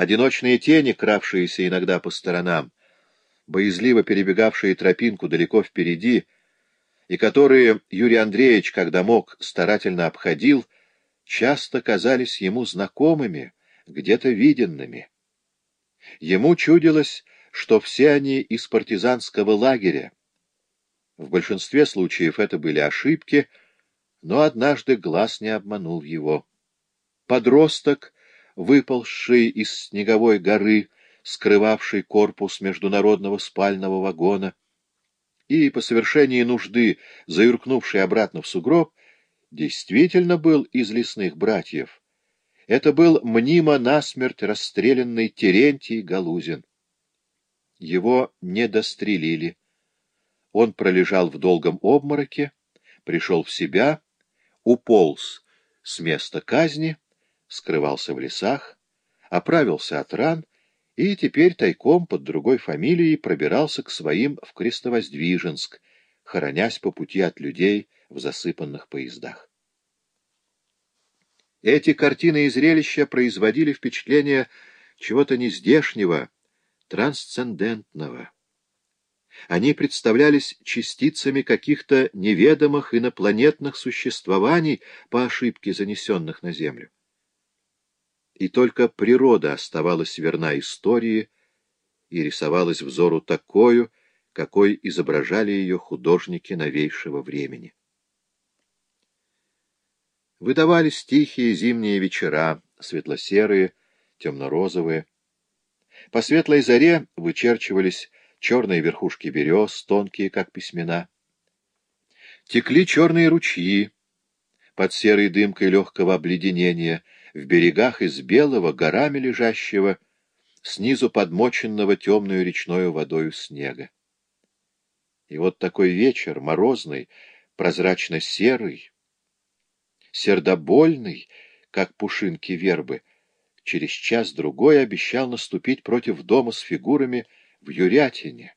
Одиночные тени, кравшиеся иногда по сторонам, боязливо перебегавшие тропинку далеко впереди, и которые Юрий Андреевич, когда мог, старательно обходил, часто казались ему знакомыми, где-то виденными. Ему чудилось, что все они из партизанского лагеря. В большинстве случаев это были ошибки, но однажды глаз не обманул его. Подросток, выползший из снеговой горы, скрывавший корпус международного спального вагона, и, по совершении нужды, заюркнувший обратно в сугроб, действительно был из лесных братьев. Это был мнимо насмерть расстрелянный Терентий Галузин. Его не дострелили. Он пролежал в долгом обмороке, пришел в себя, уполз с места казни, скрывался в лесах, оправился от ран и теперь тайком под другой фамилией пробирался к своим в Крестовоздвиженск, хоронясь по пути от людей в засыпанных поездах. Эти картины и зрелища производили впечатление чего-то нездешнего, трансцендентного. Они представлялись частицами каких-то неведомых инопланетных существований по ошибке занесенных на Землю. И только природа оставалась верна истории и рисовалась взору такою, какой изображали ее художники новейшего времени. Выдавались тихие зимние вечера, светло-серые, темно-розовые, по светлой заре вычерчивались черные верхушки берез, тонкие, как письмена. Текли черные ручьи под серой дымкой легкого обледенения в берегах из белого, горами лежащего, снизу подмоченного темную речною водою снега. И вот такой вечер, морозный, прозрачно-серый, сердобольный, как пушинки вербы, через час-другой обещал наступить против дома с фигурами в Юрятине.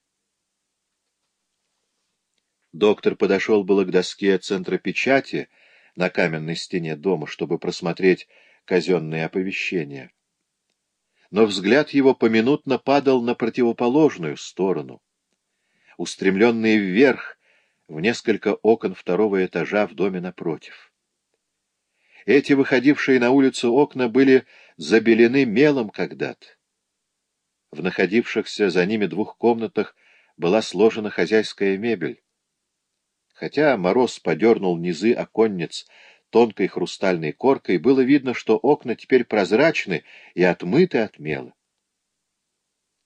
Доктор подошел было к доске центра печати на каменной стене дома, чтобы просмотреть казенные оповещения. Но взгляд его поминутно падал на противоположную сторону, устремленный вверх, в несколько окон второго этажа в доме напротив. Эти выходившие на улицу окна были забелены мелом когда-то. В находившихся за ними двух комнатах была сложена хозяйская мебель. Хотя мороз подернул низы оконниц тонкой хрустальной коркой, было видно, что окна теперь прозрачны и отмыты от мела.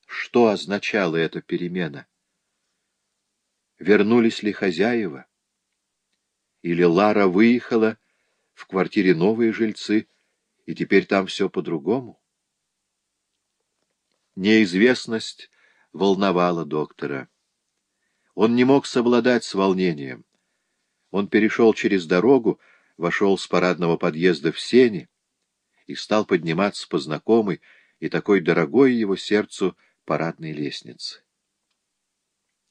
Что означала эта перемена? Вернулись ли хозяева? Или Лара выехала, в квартире новые жильцы, и теперь там все по-другому? Неизвестность волновала доктора. Он не мог совладать с волнением. Он перешел через дорогу, вошел с парадного подъезда в сени и стал подниматься по знакомой и такой дорогой его сердцу парадной лестнице.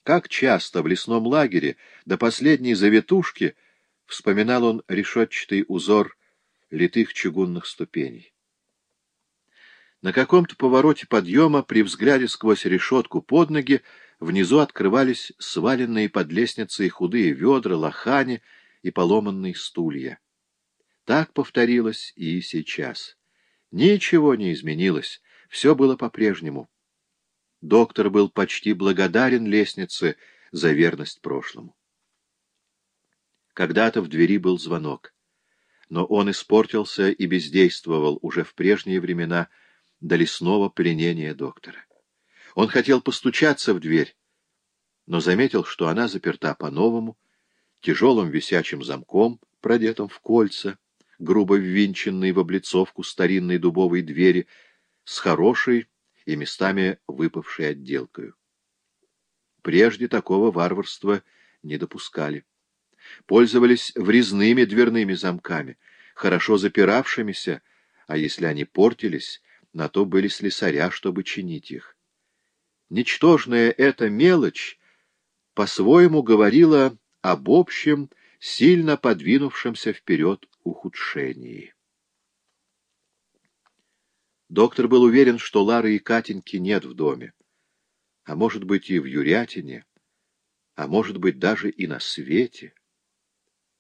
Как часто в лесном лагере до последней завитушки вспоминал он решетчатый узор литых чугунных ступеней. На каком-то повороте подъема, при взгляде сквозь решетку под ноги, внизу открывались сваленные под лестницей худые ведра, лохани и поломанные стулья. Так повторилось и сейчас. Ничего не изменилось, все было по-прежнему. Доктор был почти благодарен лестнице за верность прошлому. Когда-то в двери был звонок но он испортился и бездействовал уже в прежние времена до лесного пленения доктора. Он хотел постучаться в дверь, но заметил, что она заперта по-новому, тяжелым висячим замком, продетым в кольца, грубо ввинченной в облицовку старинной дубовой двери, с хорошей и местами выпавшей отделкою. Прежде такого варварства не допускали пользовались врезными дверными замками, хорошо запиравшимися, а если они портились, на то были слесаря, чтобы чинить их. Ничтожная эта мелочь по-своему говорила об общем, сильно подвинувшемся вперед ухудшении. Доктор был уверен, что Лары и Катеньки нет в доме. А может быть и в Юрятине, а может быть даже и на свете.